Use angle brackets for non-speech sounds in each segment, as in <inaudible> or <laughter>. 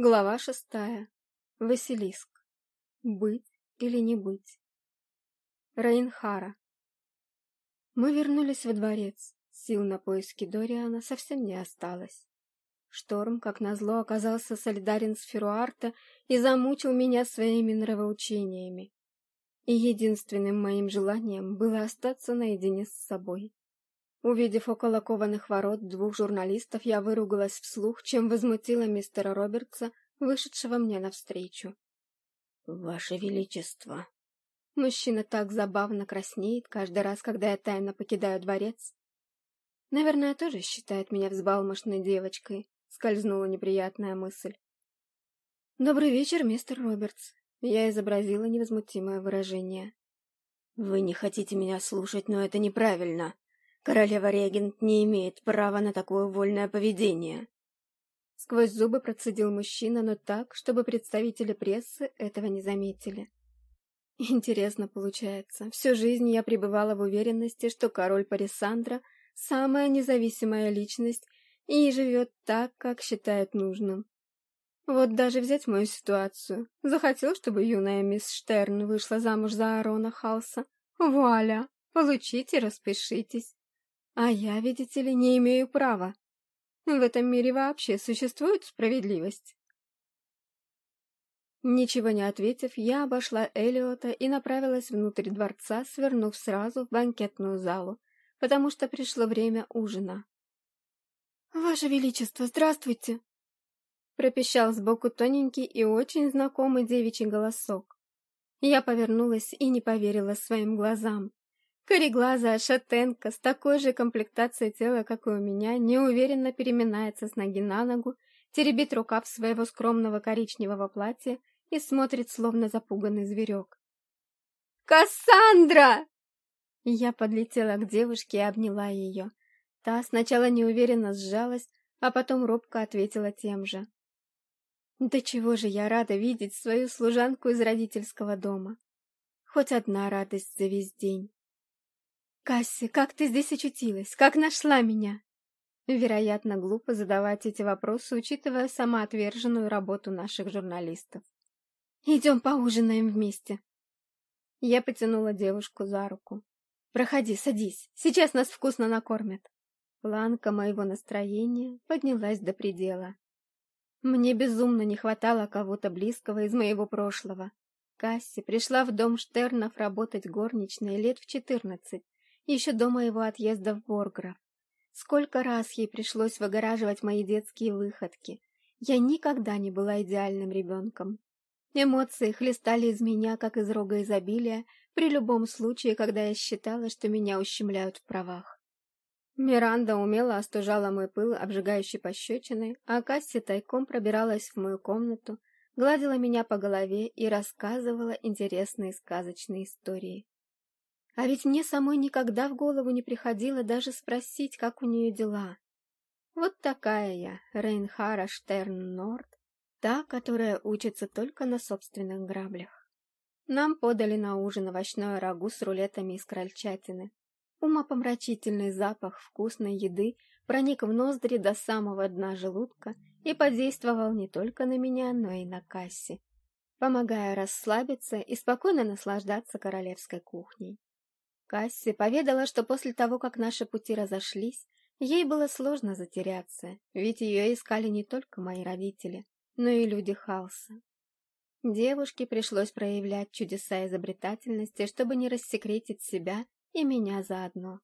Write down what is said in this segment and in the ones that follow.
Глава шестая. Василиск. Быть или не быть. Рейнхара. Мы вернулись во дворец. Сил на поиски Дориана совсем не осталось. Шторм, как назло, оказался солидарен с Феруарта и замучил меня своими нравоучениями. И единственным моим желанием было остаться наедине с собой. Увидев около кованых ворот двух журналистов, я выругалась вслух, чем возмутила мистера Робертса, вышедшего мне навстречу. «Ваше Величество!» Мужчина так забавно краснеет каждый раз, когда я тайно покидаю дворец. Наверное, тоже считает меня взбалмошной девочкой, скользнула неприятная мысль. «Добрый вечер, мистер Робертс!» Я изобразила невозмутимое выражение. «Вы не хотите меня слушать, но это неправильно!» Королева-регент не имеет права на такое вольное поведение. Сквозь зубы процедил мужчина, но так, чтобы представители прессы этого не заметили. Интересно получается. Всю жизнь я пребывала в уверенности, что король Парисандра — самая независимая личность и живет так, как считает нужным. Вот даже взять мою ситуацию. Захотел, чтобы юная мисс Штерн вышла замуж за Арона Халса. Вуаля! Получите, распишитесь. А я, видите ли, не имею права. В этом мире вообще существует справедливость. Ничего не ответив, я обошла Элиота и направилась внутрь дворца, свернув сразу в банкетную залу, потому что пришло время ужина. «Ваше Величество, здравствуйте!» пропищал сбоку тоненький и очень знакомый девичий голосок. Я повернулась и не поверила своим глазам. Кореглазая шатенка с такой же комплектацией тела, как и у меня, неуверенно переминается с ноги на ногу, теребит рукав своего скромного коричневого платья и смотрит, словно запуганный зверек. «Кассандра!» Я подлетела к девушке и обняла ее. Та сначала неуверенно сжалась, а потом робко ответила тем же. Да чего же я рада видеть свою служанку из родительского дома. Хоть одна радость за весь день. «Касси, как ты здесь очутилась? Как нашла меня?» Вероятно, глупо задавать эти вопросы, учитывая самоотверженную работу наших журналистов. «Идем поужинаем вместе». Я потянула девушку за руку. «Проходи, садись. Сейчас нас вкусно накормят». Планка моего настроения поднялась до предела. Мне безумно не хватало кого-то близкого из моего прошлого. Касси пришла в дом Штернов работать горничной лет в четырнадцать, еще до моего отъезда в Борграф. Сколько раз ей пришлось выгораживать мои детские выходки. Я никогда не была идеальным ребенком. Эмоции хлестали из меня, как из рога изобилия, при любом случае, когда я считала, что меня ущемляют в правах. Миранда умело остужала мой пыл, обжигающий пощечиной, а Касси тайком пробиралась в мою комнату, гладила меня по голове и рассказывала интересные сказочные истории. А ведь мне самой никогда в голову не приходило даже спросить, как у нее дела. Вот такая я, Рейнхара Штерн-Норд, та, которая учится только на собственных граблях. Нам подали на ужин овощное рагу с рулетами из крольчатины. Умопомрачительный запах вкусной еды проник в ноздри до самого дна желудка и подействовал не только на меня, но и на кассе, помогая расслабиться и спокойно наслаждаться королевской кухней. Касси поведала, что после того, как наши пути разошлись, ей было сложно затеряться, ведь ее искали не только мои родители, но и люди Халса. Девушке пришлось проявлять чудеса изобретательности, чтобы не рассекретить себя и меня заодно.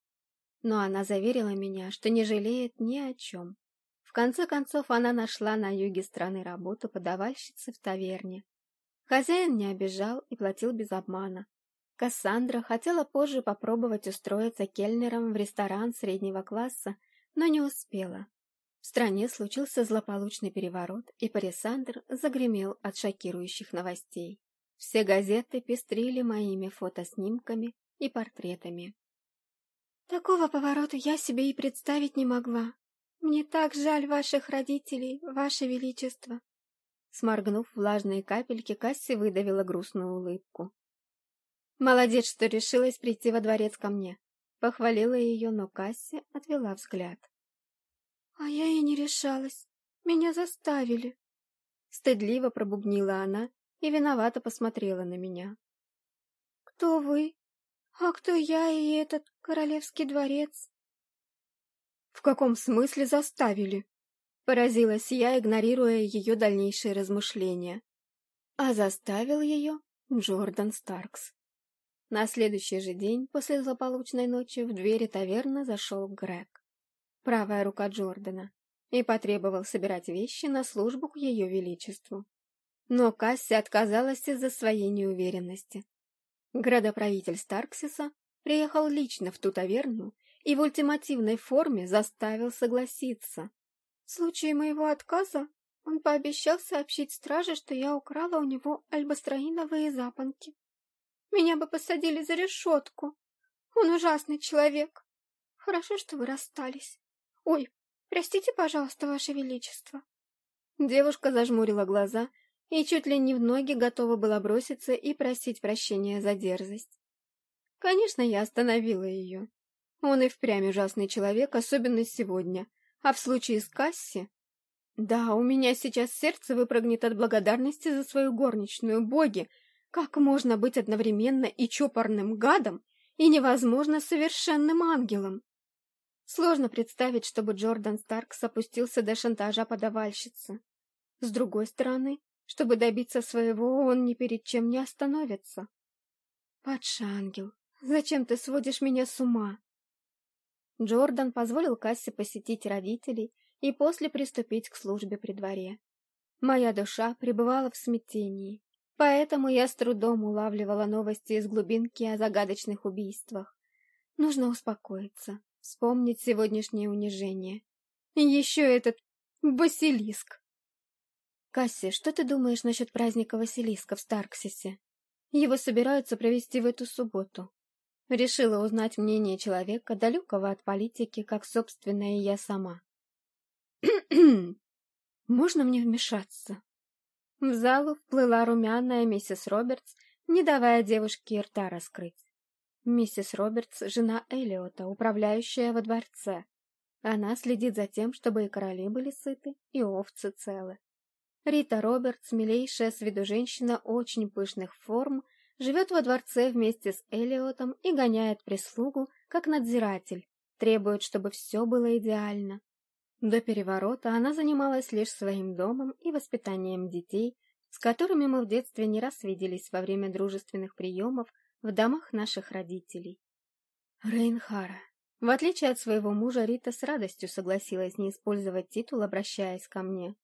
Но она заверила меня, что не жалеет ни о чем. В конце концов, она нашла на юге страны работу подавальщицы в таверне. Хозяин не обижал и платил без обмана, Кассандра хотела позже попробовать устроиться кельнером в ресторан среднего класса, но не успела. В стране случился злополучный переворот, и Парисандр загремел от шокирующих новостей. Все газеты пестрили моими фотоснимками и портретами. Такого поворота я себе и представить не могла. Мне так жаль ваших родителей, ваше величество. Сморгнув влажные капельки, Касси выдавила грустную улыбку. Молодец, что решилась прийти во дворец ко мне. Похвалила ее, но Касси отвела взгляд. А я и не решалась. Меня заставили. Стыдливо пробубнила она и виновато посмотрела на меня. «Кто вы? А кто я и этот королевский дворец?» «В каком смысле заставили?» Поразилась я, игнорируя ее дальнейшие размышления. А заставил ее Джордан Старкс. На следующий же день, после злополучной ночи, в двери таверны зашел Грег, правая рука Джордана, и потребовал собирать вещи на службу к ее величеству. Но Касси отказалась из-за своей неуверенности. Градоправитель Старксиса приехал лично в ту таверну и в ультимативной форме заставил согласиться. В случае моего отказа он пообещал сообщить страже, что я украла у него альбастроиновые запонки. Меня бы посадили за решетку. Он ужасный человек. Хорошо, что вы расстались. Ой, простите, пожалуйста, ваше величество. Девушка зажмурила глаза и чуть ли не в ноги готова была броситься и просить прощения за дерзость. Конечно, я остановила ее. Он и впрямь ужасный человек, особенно сегодня. А в случае с Касси... Да, у меня сейчас сердце выпрыгнет от благодарности за свою горничную, боги, как можно быть одновременно и чопорным гадом, и невозможно совершенным ангелом? Сложно представить, чтобы Джордан Старкс опустился до шантажа подавальщицы. С другой стороны, чтобы добиться своего, он ни перед чем не остановится. Падший ангел, зачем ты сводишь меня с ума? Джордан позволил Кассе посетить родителей и после приступить к службе при дворе. Моя душа пребывала в смятении. Поэтому я с трудом улавливала новости из глубинки о загадочных убийствах. Нужно успокоиться, вспомнить сегодняшнее унижение. Еще этот Василиск. Касси, что ты думаешь насчет праздника Василиска в Старксисе? Его собираются провести в эту субботу. Решила узнать мнение человека, далекого от политики, как собственное я сама. <clears throat> «Можно мне вмешаться?» В залу вплыла румяная миссис Робертс, не давая девушке рта раскрыть. Миссис Робертс — жена Элиота, управляющая во дворце. Она следит за тем, чтобы и короли были сыты, и овцы целы. Рита Робертс, милейшая с виду женщина очень пышных форм, живет во дворце вместе с Элиотом и гоняет прислугу, как надзиратель, требует, чтобы все было идеально. До переворота она занималась лишь своим домом и воспитанием детей, с которыми мы в детстве не раз виделись во время дружественных приемов в домах наших родителей. Рейнхара. В отличие от своего мужа, Рита с радостью согласилась не использовать титул, обращаясь ко мне.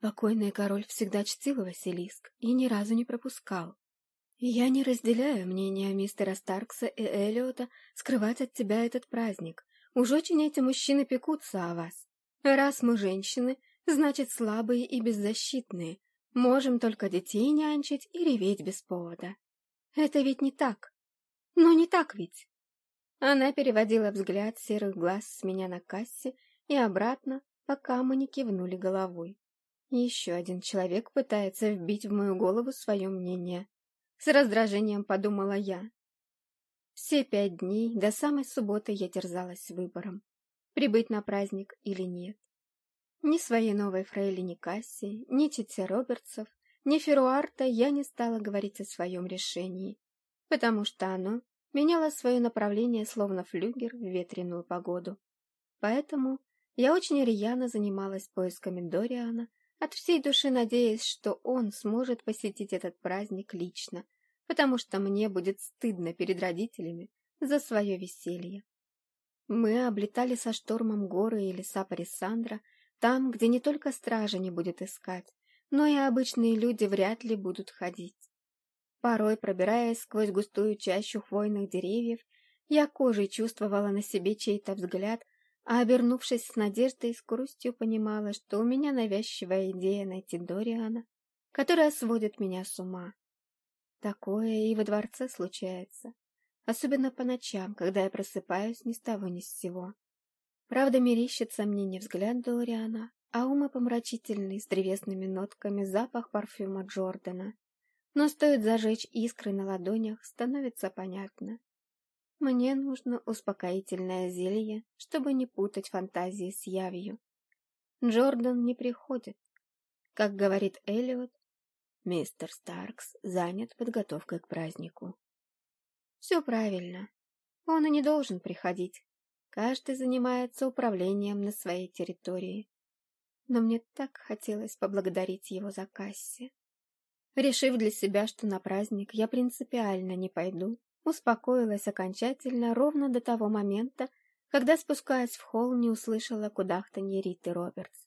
Покойный король всегда чтил Василиск и ни разу не пропускал. я не разделяю мнения мистера Старкса и Эллиота скрывать от тебя этот праздник. Уж очень эти мужчины пекутся о вас. Раз мы женщины, значит слабые и беззащитные. Можем только детей нянчить и реветь без повода. Это ведь не так. Но не так ведь. Она переводила взгляд серых глаз с меня на кассе и обратно, пока мы не кивнули головой. Еще один человек пытается вбить в мою голову свое мнение. С раздражением подумала я. Все пять дней до самой субботы я терзалась выбором прибыть на праздник или нет. Ни своей новой фрейлине Касси, ни Тите Робертсов, ни Феруарта я не стала говорить о своем решении, потому что оно меняло свое направление словно флюгер в ветреную погоду. Поэтому я очень рьяно занималась поисками Дориана, от всей души надеясь, что он сможет посетить этот праздник лично, потому что мне будет стыдно перед родителями за свое веселье. Мы облетали со штормом горы и леса Парисандра, там, где не только стража не будет искать, но и обычные люди вряд ли будут ходить. Порой, пробираясь сквозь густую чащу хвойных деревьев, я кожей чувствовала на себе чей-то взгляд, а, обернувшись с надеждой и с грустью, понимала, что у меня навязчивая идея найти Дориана, которая сводит меня с ума. Такое и во дворце случается особенно по ночам, когда я просыпаюсь ни с того ни с сего. Правда, мерещится мне не взгляд Дориана, а умопомрачительный с древесными нотками запах парфюма Джордана. Но стоит зажечь искры на ладонях, становится понятно. Мне нужно успокоительное зелье, чтобы не путать фантазии с явью. Джордан не приходит. Как говорит Эллиот, мистер Старкс занят подготовкой к празднику. Все правильно. Он и не должен приходить. Каждый занимается управлением на своей территории. Но мне так хотелось поблагодарить его за кассе. Решив для себя, что на праздник я принципиально не пойду, успокоилась окончательно ровно до того момента, когда, спускаясь в холл, не услышала кудахтанье Риты Робертс.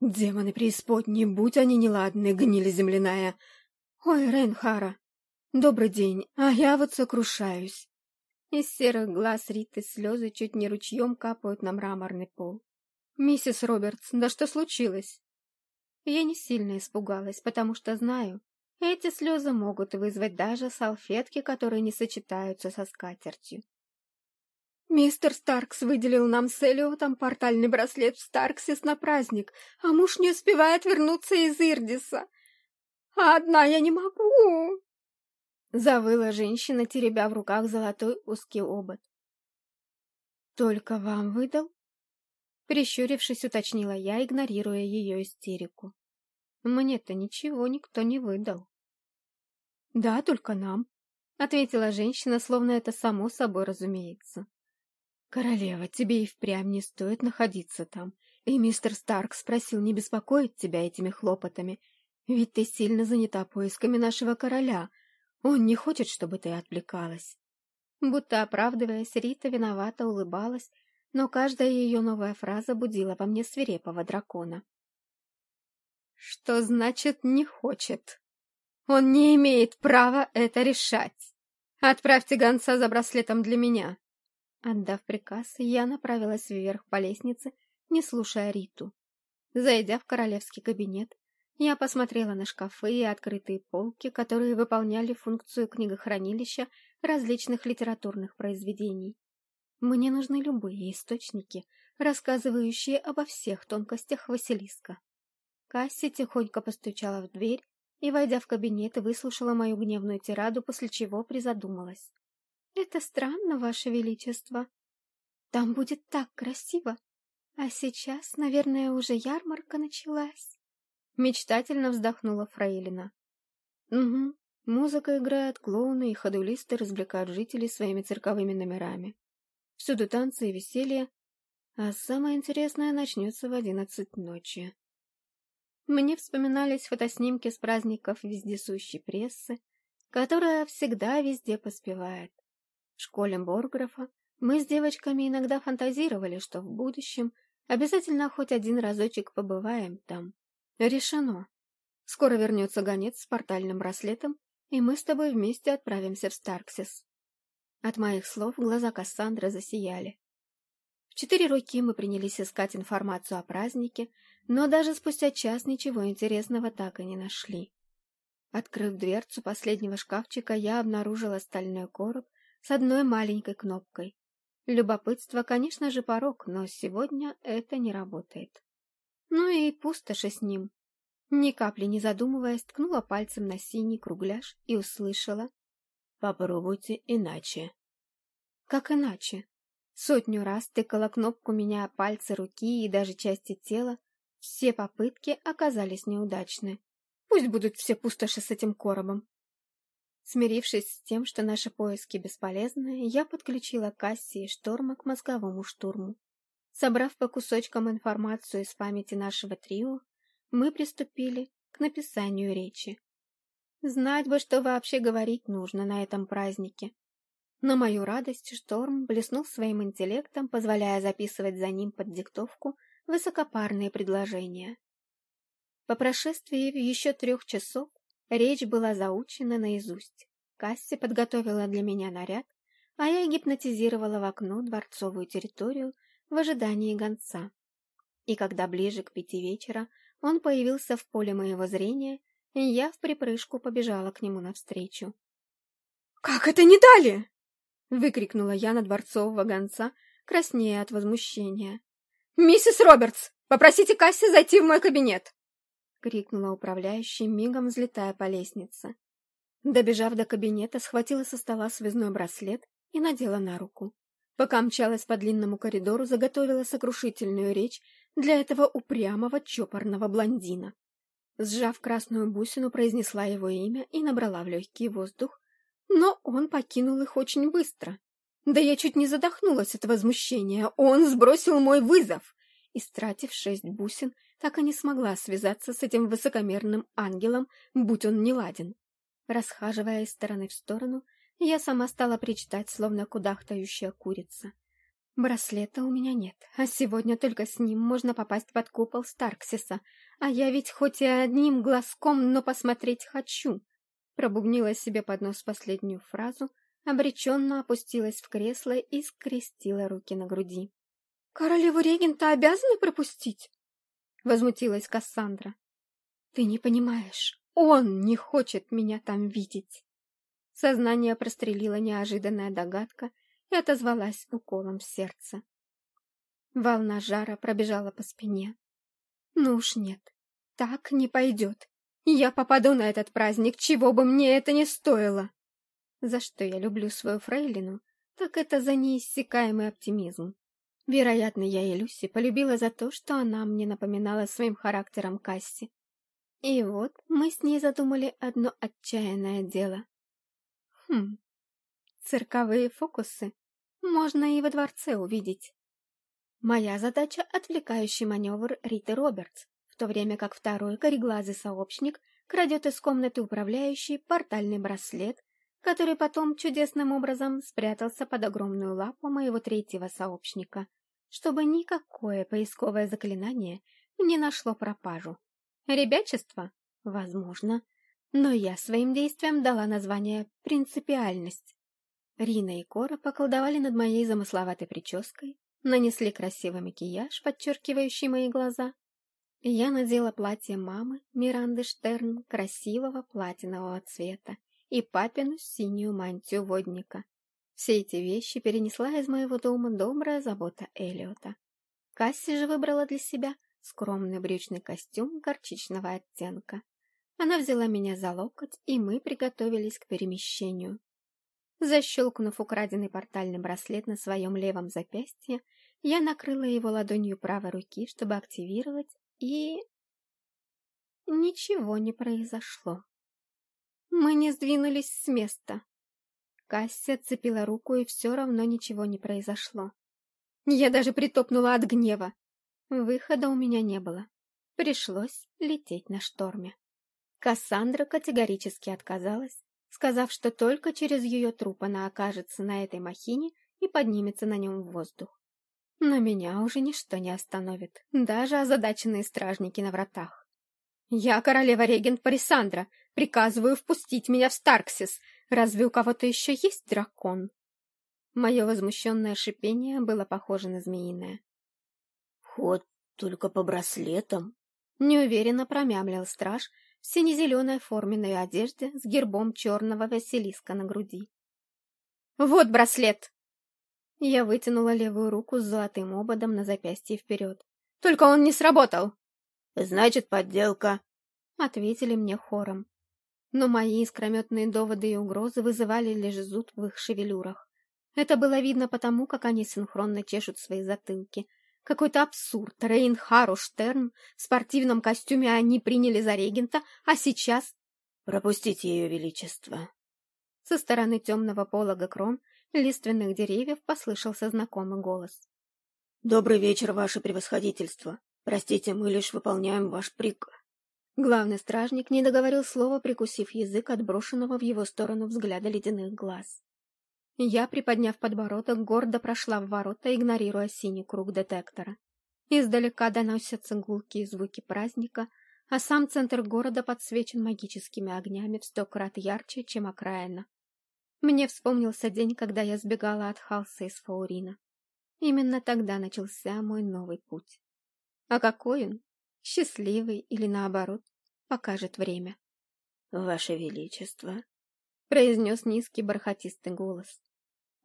«Демоны преисподней, будь они неладны, гнили земляная! Ой, Рейнхара, добрый день, а я вот сокрушаюсь!» Из серых глаз Риты слезы чуть не ручьем капают на мраморный пол. «Миссис Робертс, да что случилось?» Я не сильно испугалась, потому что знаю, эти слезы могут вызвать даже салфетки, которые не сочетаются со скатертью. Мистер Старкс выделил нам с Элиотом портальный браслет в Старксис на праздник, а муж не успевает вернуться из Ирдиса. А одна я не могу!» Завыла женщина, теребя в руках золотой узкий обод. «Только вам выдал?» Прищурившись, уточнила я, игнорируя ее истерику. «Мне-то ничего никто не выдал». «Да, только нам», — ответила женщина, словно это само собой разумеется. «Королева, тебе и впрямь не стоит находиться там, и мистер Старк спросил не беспокоить тебя этими хлопотами, ведь ты сильно занята поисками нашего короля, он не хочет, чтобы ты отвлекалась». Будто оправдываясь, Рита виновато улыбалась, но каждая ее новая фраза будила во мне свирепого дракона. «Что значит «не хочет»? Он не имеет права это решать. Отправьте гонца за браслетом для меня. Отдав приказ, я направилась вверх по лестнице, не слушая Риту. Зайдя в королевский кабинет, я посмотрела на шкафы и открытые полки, которые выполняли функцию книгохранилища различных литературных произведений. Мне нужны любые источники, рассказывающие обо всех тонкостях Василиска. Касси тихонько постучала в дверь и, войдя в кабинет, выслушала мою гневную тираду, после чего призадумалась. Это странно, Ваше Величество. Там будет так красиво. А сейчас, наверное, уже ярмарка началась. Мечтательно вздохнула Фрейлина. Угу. Музыка играет, клоуны и ходулисты развлекают жителей своими цирковыми номерами. Всюду танцы и веселье, а самое интересное начнется в одиннадцать ночи. Мне вспоминались фотоснимки с праздников вездесущей прессы, которая всегда везде поспевает. В школе Борграфа мы с девочками иногда фантазировали, что в будущем обязательно хоть один разочек побываем там. Решено. Скоро вернется гонец с портальным браслетом, и мы с тобой вместе отправимся в Старксис. От моих слов глаза Кассандры засияли. В четыре руки мы принялись искать информацию о празднике, но даже спустя час ничего интересного так и не нашли. Открыв дверцу последнего шкафчика, я обнаружила стальной короб с одной маленькой кнопкой. Любопытство, конечно же, порог, но сегодня это не работает. Ну и пустоши с ним. Ни капли не задумываясь, ткнула пальцем на синий кругляш и услышала. «Попробуйте иначе». «Как иначе?» Сотню раз тыкала кнопку, меняя пальцы руки и даже части тела. Все попытки оказались неудачны. Пусть будут все пустоши с этим коробом. Смирившись с тем, что наши поиски бесполезны, я подключила Касси и Шторма к мозговому штурму. Собрав по кусочкам информацию из памяти нашего трио, мы приступили к написанию речи. Знать бы, что вообще говорить нужно на этом празднике. На мою радость Шторм блеснул своим интеллектом, позволяя записывать за ним под диктовку высокопарные предложения. По прошествии еще трех часов Речь была заучена наизусть. Касси подготовила для меня наряд, а я гипнотизировала в окно дворцовую территорию в ожидании гонца. И когда ближе к пяти вечера он появился в поле моего зрения, я в припрыжку побежала к нему навстречу. «Как это не дали?» — выкрикнула я на дворцового гонца, краснея от возмущения. «Миссис Робертс, попросите Касси зайти в мой кабинет!» — крикнула управляющий, мигом взлетая по лестнице. Добежав до кабинета, схватила со стола связной браслет и надела на руку. Пока мчалась по длинному коридору, заготовила сокрушительную речь для этого упрямого чопорного блондина. Сжав красную бусину, произнесла его имя и набрала в легкий воздух, но он покинул их очень быстро. Да я чуть не задохнулась от возмущения. Он сбросил мой вызов! Истратив шесть бусин, так и не смогла связаться с этим высокомерным ангелом, будь он неладен. Расхаживая из стороны в сторону, я сама стала причитать, словно кудахтающая курица. Браслета у меня нет, а сегодня только с ним можно попасть под купол Старксиса, а я ведь хоть и одним глазком, но посмотреть хочу. Пробубнила себе под нос последнюю фразу, обреченно опустилась в кресло и скрестила руки на груди. «Королеву регента обязаны пропустить?» Возмутилась Кассандра. «Ты не понимаешь, он не хочет меня там видеть!» Сознание прострелила неожиданная догадка и отозвалась уколом в сердце. Волна жара пробежала по спине. «Ну уж нет, так не пойдет. Я попаду на этот праздник, чего бы мне это ни стоило!» За что я люблю свою фрейлину, так это за неиссякаемый оптимизм. Вероятно, я и Люси полюбила за то, что она мне напоминала своим характером Касси. И вот мы с ней задумали одно отчаянное дело. Хм, цирковые фокусы можно и во дворце увидеть. Моя задача — отвлекающий маневр Риты Робертс, в то время как второй кореглазый сообщник крадет из комнаты управляющий портальный браслет, который потом чудесным образом спрятался под огромную лапу моего третьего сообщника, чтобы никакое поисковое заклинание не нашло пропажу. Ребячество? Возможно. Но я своим действиям дала название «принципиальность». Рина и Кора поколдовали над моей замысловатой прической, нанесли красивый макияж, подчеркивающий мои глаза. Я надела платье мамы Миранды Штерн красивого платинового цвета и папину синюю мантию водника. Все эти вещи перенесла из моего дома добрая забота Элиота. Касси же выбрала для себя скромный брючный костюм горчичного оттенка. Она взяла меня за локоть, и мы приготовились к перемещению. Защелкнув украденный портальный браслет на своем левом запястье, я накрыла его ладонью правой руки, чтобы активировать, и... Ничего не произошло. Мы не сдвинулись с места. Касси отцепила руку, и все равно ничего не произошло. Я даже притопнула от гнева. Выхода у меня не было. Пришлось лететь на шторме. Кассандра категорически отказалась, сказав, что только через ее труп она окажется на этой махине и поднимется на нем в воздух. Но меня уже ничто не остановит, даже озадаченные стражники на вратах. «Я королева-регент Парисандра. Приказываю впустить меня в Старксис. Разве у кого-то еще есть дракон?» Мое возмущенное шипение было похоже на змеиное. «Ход только по браслетам?» Неуверенно промямлил страж в сине-зеленой форменной одежде с гербом черного Василиска на груди. «Вот браслет!» Я вытянула левую руку с золотым ободом на запястье вперед. «Только он не сработал!» «Значит, подделка», — ответили мне хором. Но мои искрометные доводы и угрозы вызывали лишь зуд в их шевелюрах. Это было видно потому, как они синхронно чешут свои затылки. Какой-то абсурд. Рейн Хару Штерн в спортивном костюме они приняли за регента, а сейчас... «Пропустите ее величество!» Со стороны темного полога крон лиственных деревьев послышался знакомый голос. «Добрый вечер, ваше превосходительство!» Простите, мы лишь выполняем ваш приказ. Главный стражник не договорил слова, прикусив язык от брошенного в его сторону взгляда ледяных глаз. Я, приподняв подбородок, гордо прошла в ворота, игнорируя синий круг детектора. Издалека доносятся гулкие звуки праздника, а сам центр города подсвечен магическими огнями в сто крат ярче, чем окраина. Мне вспомнился день, когда я сбегала от Халса из Фаурина. Именно тогда начался мой новый путь. А какой он? Счастливый или наоборот? Покажет время. «Ваше Величество», — произнес низкий бархатистый голос.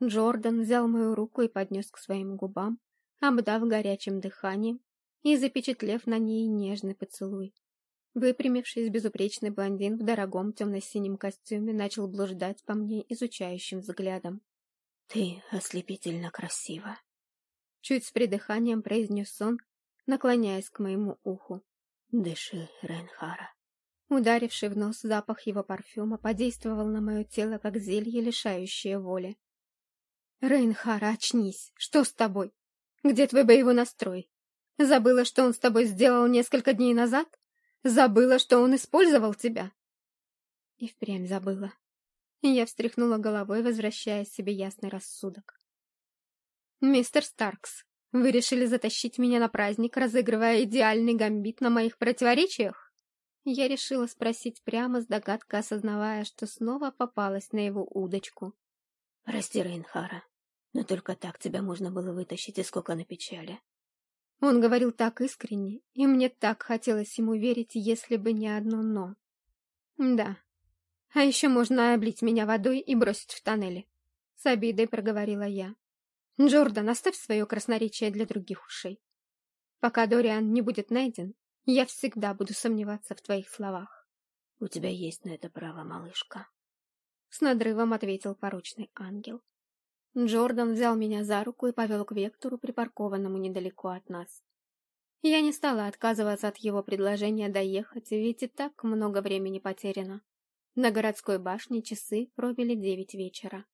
Джордан взял мою руку и поднес к своим губам, обдав горячим дыханием и запечатлев на ней нежный поцелуй. Выпрямившись, безупречный блондин в дорогом темно-синем костюме начал блуждать по мне изучающим взглядом. «Ты ослепительно красива!» Чуть с придыханием произнес он, наклоняясь к моему уху. «Дыши, Рейнхара, Ударивший в нос запах его парфюма подействовал на мое тело, как зелье, лишающее воли. «Рейнхара, очнись! Что с тобой? Где твой боевой настрой? Забыла, что он с тобой сделал несколько дней назад? Забыла, что он использовал тебя?» И впрямь забыла. Я встряхнула головой, возвращая себе ясный рассудок. «Мистер Старкс, вы решили затащить меня на праздник, разыгрывая идеальный гамбит на моих противоречиях?» Я решила спросить прямо с догадкой, осознавая, что снова попалась на его удочку. «Прости, Рейнхара, но только так тебя можно было вытащить из на печали». Он говорил так искренне, и мне так хотелось ему верить, если бы не одно «но». «Да, а еще можно облить меня водой и бросить в тоннеле», — с обидой проговорила я. «Джордан, оставь свое красноречие для других ушей. Пока Дориан не будет найден, я всегда буду сомневаться в твоих словах. — У тебя есть на это право, малышка. С надрывом ответил поручный ангел. Джордан взял меня за руку и повел к Вектору, припаркованному недалеко от нас. Я не стала отказываться от его предложения доехать, ведь и так много времени потеряно. На городской башне часы пробили девять вечера.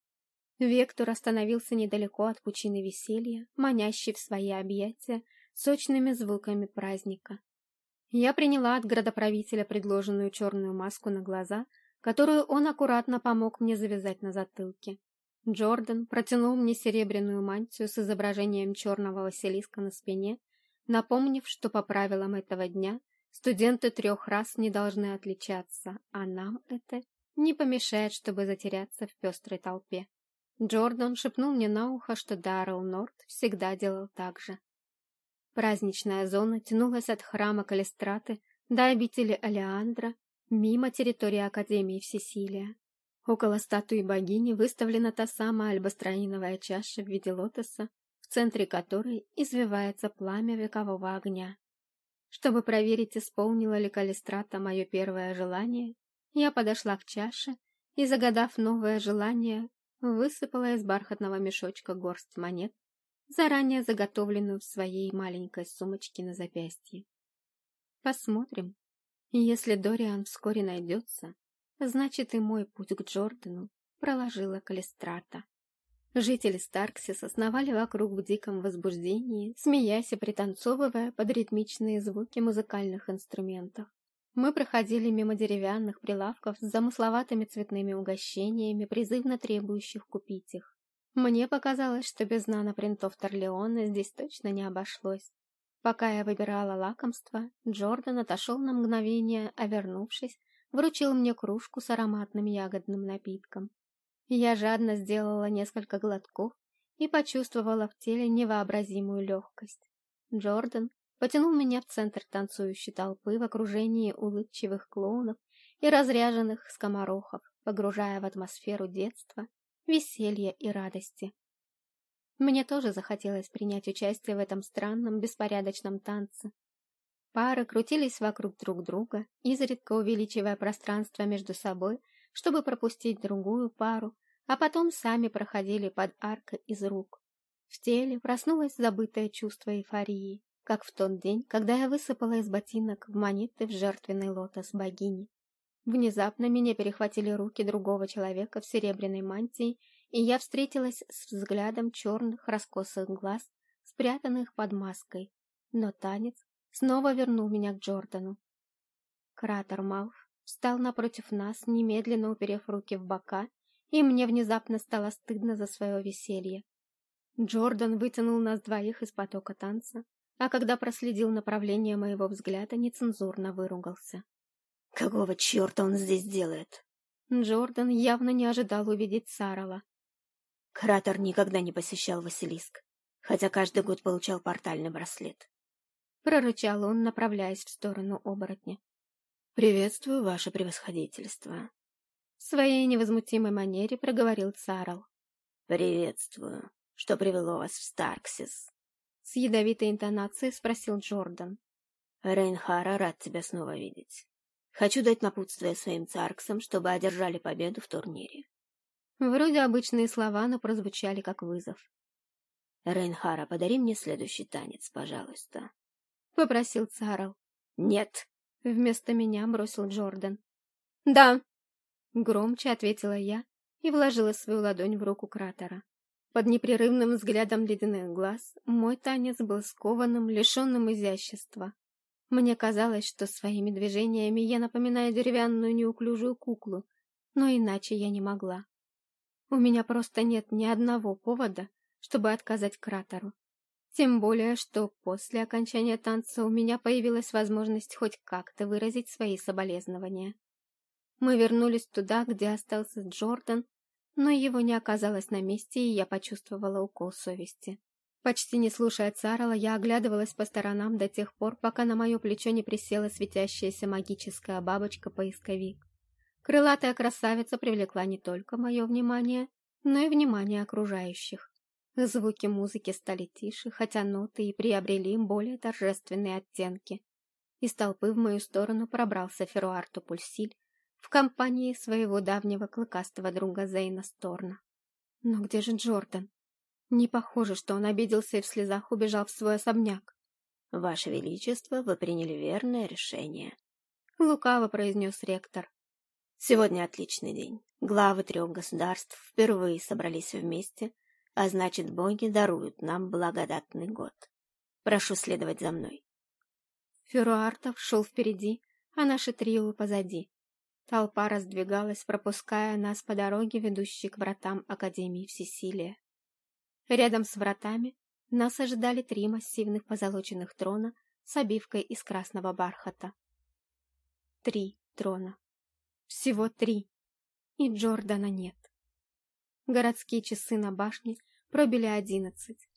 Вектор остановился недалеко от пучины веселья, манящий в свои объятия сочными звуками праздника. Я приняла от градоправителя предложенную черную маску на глаза, которую он аккуратно помог мне завязать на затылке. Джордан протянул мне серебряную мантию с изображением черного Василиска на спине, напомнив, что по правилам этого дня студенты трех раз не должны отличаться, а нам это не помешает, чтобы затеряться в пестрой толпе. Джордан шепнул мне на ухо, что Даррелл Норт всегда делал так же. Праздничная зона тянулась от храма Калистраты до обители Алеандра, мимо территории Академии Всесилия. Около статуи богини выставлена та самая альбастроиновая чаша в виде лотоса, в центре которой извивается пламя векового огня. Чтобы проверить, исполнила ли Калистрата мое первое желание, я подошла к чаше и, загадав новое желание, высыпала из бархатного мешочка горсть монет заранее заготовленную в своей маленькой сумочке на запястье. Посмотрим. Если Дориан вскоре найдется, значит и мой путь к Джордану проложила Калистрата. Жители Старксис основали вокруг в диком возбуждении, смеясь и пританцовывая под ритмичные звуки музыкальных инструментов. Мы проходили мимо деревянных прилавков с замысловатыми цветными угощениями, призывно требующих купить их. Мне показалось, что без нанопринтов Торлеона здесь точно не обошлось. Пока я выбирала лакомство, Джордан отошел на мгновение, а вернувшись, вручил мне кружку с ароматным ягодным напитком. Я жадно сделала несколько глотков и почувствовала в теле невообразимую легкость. Джордан потянул меня в центр танцующей толпы в окружении улыбчивых клоунов и разряженных скоморохов, погружая в атмосферу детства веселья и радости. Мне тоже захотелось принять участие в этом странном, беспорядочном танце. Пары крутились вокруг друг друга, изредка увеличивая пространство между собой, чтобы пропустить другую пару, а потом сами проходили под аркой из рук. В теле проснулось забытое чувство эйфории, как в тот день, когда я высыпала из ботинок в монеты в жертвенный лотос богини. Внезапно меня перехватили руки другого человека в серебряной мантии, и я встретилась с взглядом черных раскосых глаз, спрятанных под маской. Но танец снова вернул меня к Джордану. Кратер Малф встал напротив нас, немедленно уперев руки в бока, и мне внезапно стало стыдно за свое веселье. Джордан вытянул нас двоих из потока танца, а когда проследил направление моего взгляда, нецензурно выругался. Какого черта он здесь делает? Джордан явно не ожидал увидеть Сарала. Кратер никогда не посещал Василиск, хотя каждый год получал портальный браслет. Прорычал он, направляясь в сторону оборотня. «Приветствую, ваше превосходительство!» В своей невозмутимой манере проговорил Царл. «Приветствую. Что привело вас в Старксис?» С ядовитой интонацией спросил Джордан. «Рейнхара рад тебя снова видеть. Хочу дать напутствие своим царксам, чтобы одержали победу в турнире. Вроде обычные слова, но прозвучали как вызов. Рейнхара, подари мне следующий танец, пожалуйста. Попросил Царл. Нет, Вместо меня бросил Джордан. «Да!» Громче ответила я и вложила свою ладонь в руку кратера. Под непрерывным взглядом ледяных глаз мой танец был скованным, лишенным изящества. Мне казалось, что своими движениями я напоминаю деревянную неуклюжую куклу, но иначе я не могла. У меня просто нет ни одного повода, чтобы отказать кратеру. Тем более, что после окончания танца у меня появилась возможность хоть как-то выразить свои соболезнования. Мы вернулись туда, где остался Джордан, но его не оказалось на месте, и я почувствовала укол совести. Почти не слушая Царала, я оглядывалась по сторонам до тех пор, пока на мое плечо не присела светящаяся магическая бабочка-поисковик. Крылатая красавица привлекла не только мое внимание, но и внимание окружающих. Звуки музыки стали тише, хотя ноты и приобрели более торжественные оттенки. Из толпы в мою сторону пробрался Феруарту Пульсиль в компании своего давнего клыкастого друга Зейна Сторна. Но где же Джордан? Не похоже, что он обиделся и в слезах убежал в свой особняк. «Ваше Величество, вы приняли верное решение», — лукаво произнес ректор. «Сегодня отличный день. Главы трех государств впервые собрались вместе а значит, боги даруют нам благодатный год. Прошу следовать за мной. Феруартов шел впереди, а наши трио позади. Толпа раздвигалась, пропуская нас по дороге, ведущей к вратам Академии Всесилия. Рядом с вратами нас ожидали три массивных позолоченных трона с обивкой из красного бархата. Три трона. Всего три. И Джордана нет. Городские часы на башне пробили одиннадцать.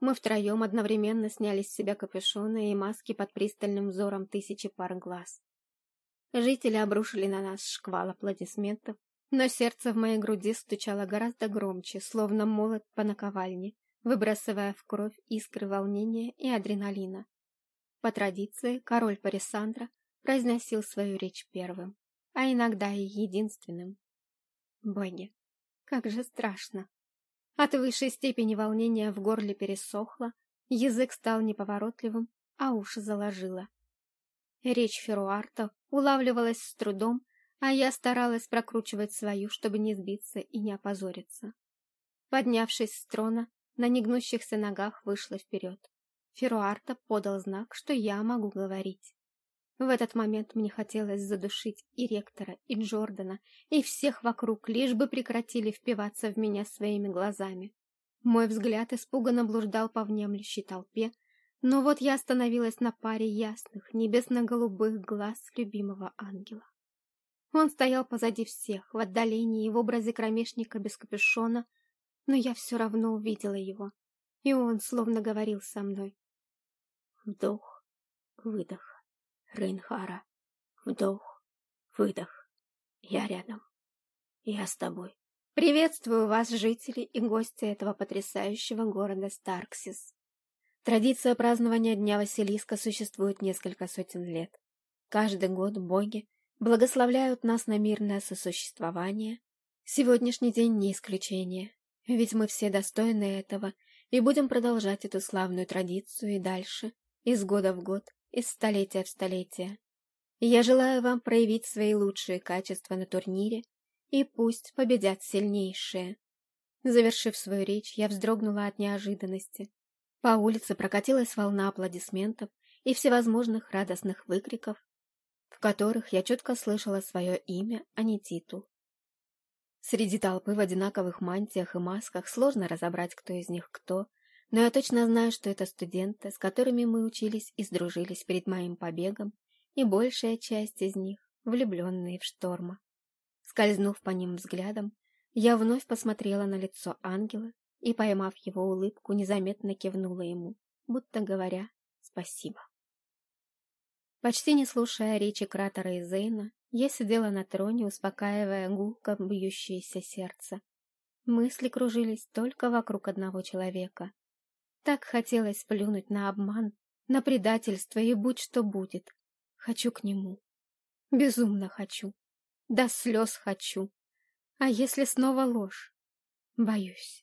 Мы втроем одновременно сняли с себя капюшоны и маски под пристальным взором тысячи пар глаз. Жители обрушили на нас шквал аплодисментов, но сердце в моей груди стучало гораздо громче, словно молот по наковальне, выбрасывая в кровь искры волнения и адреналина. По традиции, король Парисандра произносил свою речь первым, а иногда и единственным. Боги, как же страшно. От высшей степени волнения в горле пересохло, язык стал неповоротливым, а уши заложило. Речь Феруарта улавливалась с трудом, а я старалась прокручивать свою, чтобы не сбиться и не опозориться. Поднявшись с трона, на негнущихся ногах вышла вперед. Феруарта подал знак, что я могу говорить. В этот момент мне хотелось задушить и ректора, и Джордана, и всех вокруг, лишь бы прекратили впиваться в меня своими глазами. Мой взгляд испуганно блуждал по внемлющей толпе, но вот я остановилась на паре ясных, небесно-голубых глаз любимого ангела. Он стоял позади всех, в отдалении в образе кромешника без капюшона, но я все равно увидела его, и он словно говорил со мной. Вдох, выдох. Рейнхара. Вдох, выдох. Я рядом. Я с тобой. Приветствую вас, жители и гости этого потрясающего города Старксис. Традиция празднования Дня Василиска существует несколько сотен лет. Каждый год боги благословляют нас на мирное сосуществование. Сегодняшний день не исключение, ведь мы все достойны этого и будем продолжать эту славную традицию и дальше, из года в год, из столетия в столетие. Я желаю вам проявить свои лучшие качества на турнире, и пусть победят сильнейшие. Завершив свою речь, я вздрогнула от неожиданности. По улице прокатилась волна аплодисментов и всевозможных радостных выкриков, в которых я четко слышала свое имя, а не титул. Среди толпы в одинаковых мантиях и масках сложно разобрать, кто из них кто, но я точно знаю, что это студенты, с которыми мы учились и сдружились перед моим побегом, и большая часть из них — влюбленные в шторма. Скользнув по ним взглядом, я вновь посмотрела на лицо ангела и, поймав его улыбку, незаметно кивнула ему, будто говоря «спасибо». Почти не слушая речи кратера и Зейна, я сидела на троне, успокаивая гулко бьющееся сердце. Мысли кружились только вокруг одного человека так хотелось плюнуть на обман, на предательство и будь что будет. Хочу к нему. Безумно хочу. До слез хочу. А если снова ложь? Боюсь.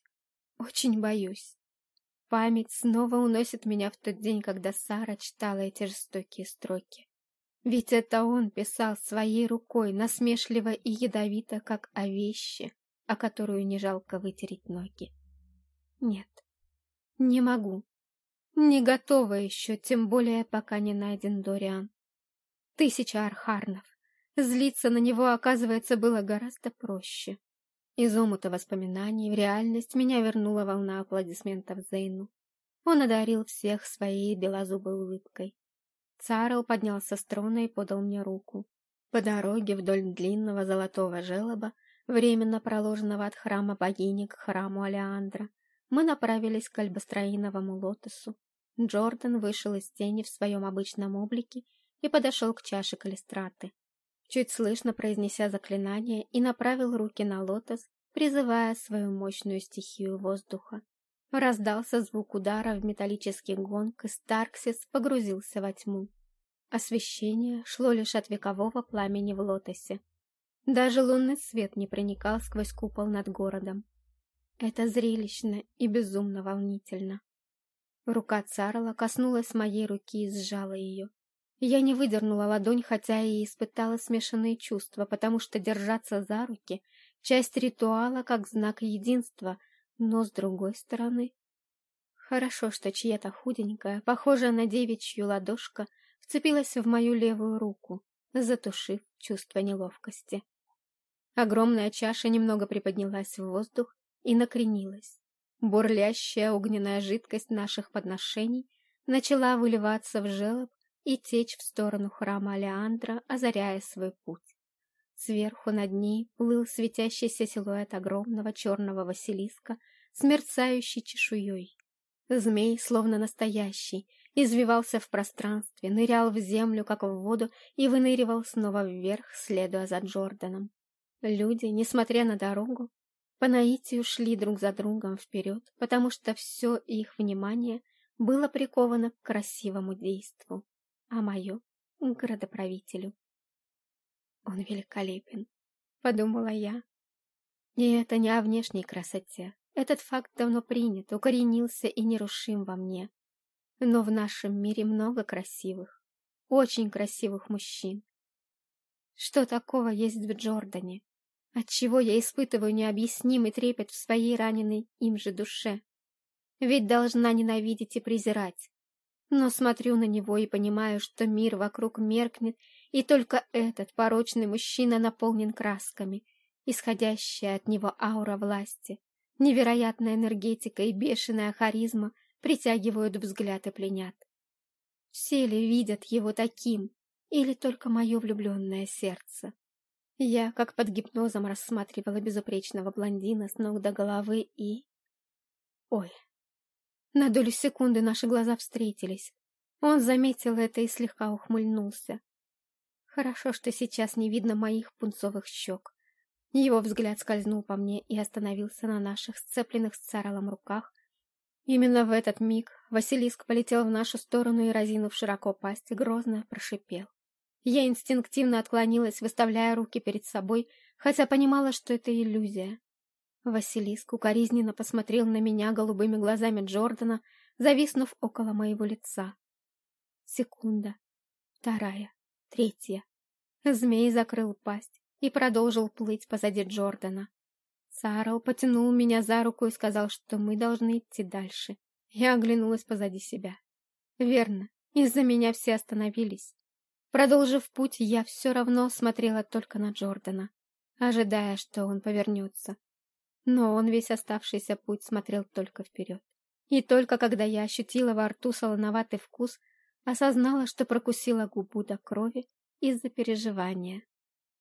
Очень боюсь. Память снова уносит меня в тот день, когда Сара читала эти жестокие строки. Ведь это он писал своей рукой насмешливо и ядовито, как о вещи, о которую не жалко вытереть ноги. Нет, не могу. Не готова еще, тем более, пока не найден Дориан. Тысяча архарнов. Злиться на него, оказывается, было гораздо проще. Из омута воспоминаний в реальность меня вернула волна аплодисментов Зейну. Он одарил всех своей белозубой улыбкой. Царл поднялся с трона и подал мне руку. По дороге вдоль длинного золотого желоба, временно проложенного от храма богини к храму Алеандра, мы направились к альбастроиновому лотосу. Джордан вышел из тени в своем обычном облике и подошел к чаше калистраты. Чуть слышно произнеся заклинание и направил руки на лотос, призывая свою мощную стихию воздуха. Раздался звук удара в металлический гонг, и Старксис погрузился во тьму. Освещение шло лишь от векового пламени в лотосе. Даже лунный свет не проникал сквозь купол над городом. Это зрелищно и безумно волнительно. Рука Царла коснулась моей руки и сжала ее. Я не выдернула ладонь, хотя и испытала смешанные чувства, потому что держаться за руки — часть ритуала как знак единства, но с другой стороны... Хорошо, что чья-то худенькая, похожая на девичью ладошка, вцепилась в мою левую руку, затушив чувство неловкости. Огромная чаша немного приподнялась в воздух и накренилась. Бурлящая огненная жидкость наших подношений начала выливаться в желоб и течь в сторону храма Алеандра, озаряя свой путь. Сверху над ней плыл светящийся силуэт огромного черного Василиска с мерцающей чешуей. Змей, словно настоящий, извивался в пространстве, нырял в землю, как в воду, и выныривал снова вверх, следуя за Джорданом. Люди, несмотря на дорогу, по наитию шли друг за другом вперед, потому что все их внимание было приковано к красивому действу, а мое — к градоправителю. Он великолепен, подумала я. И это не о внешней красоте. Этот факт давно принят, укоренился и нерушим во мне. Но в нашем мире много красивых, очень красивых мужчин. Что такого есть в Джордане? Отчего я испытываю необъяснимый трепет в своей раненой им же душе? Ведь должна ненавидеть и презирать. Но смотрю на него и понимаю, что мир вокруг меркнет, и только этот порочный мужчина наполнен красками, исходящая от него аура власти, невероятная энергетика и бешеная харизма притягивают взгляд и пленят. Все ли видят его таким, или только мое влюбленное сердце? Я, как под гипнозом, рассматривала безупречного блондина с ног до головы и... Ой, на долю секунды наши глаза встретились. Он заметил это и слегка ухмыльнулся. Хорошо, что сейчас не видно моих пунцовых щек. Его взгляд скользнул по мне и остановился на наших сцепленных с царалом руках. Именно в этот миг Василиск полетел в нашу сторону и, разинув широко пасть, грозно прошипел. Я инстинктивно отклонилась, выставляя руки перед собой, хотя понимала, что это иллюзия. Василиск укоризненно посмотрел на меня голубыми глазами Джордана, зависнув около моего лица. Секунда. Вторая. Третья. Змей закрыл пасть и продолжил плыть позади Джордана. Сарл потянул меня за руку и сказал, что мы должны идти дальше. Я оглянулась позади себя. Верно, из-за меня все остановились. Продолжив путь, я все равно смотрела только на Джордана, ожидая, что он повернется. Но он весь оставшийся путь смотрел только вперед. И только когда я ощутила во рту солоноватый вкус, осознала, что прокусила губу до крови из-за переживания.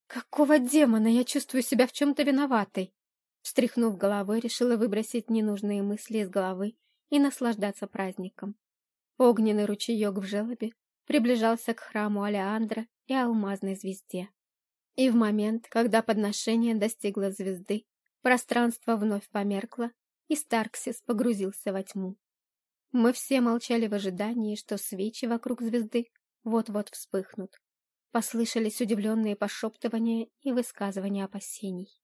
«Какого демона я чувствую себя в чем-то виноватой?» Встряхнув головой, решила выбросить ненужные мысли из головы и наслаждаться праздником. Огненный ручеек в желобе приближался к храму Алеандра и алмазной звезде. И в момент, когда подношение достигло звезды, Пространство вновь померкло, и Старксис погрузился во тьму. Мы все молчали в ожидании, что свечи вокруг звезды вот-вот вспыхнут. Послышались удивленные пошептывания и высказывания опасений.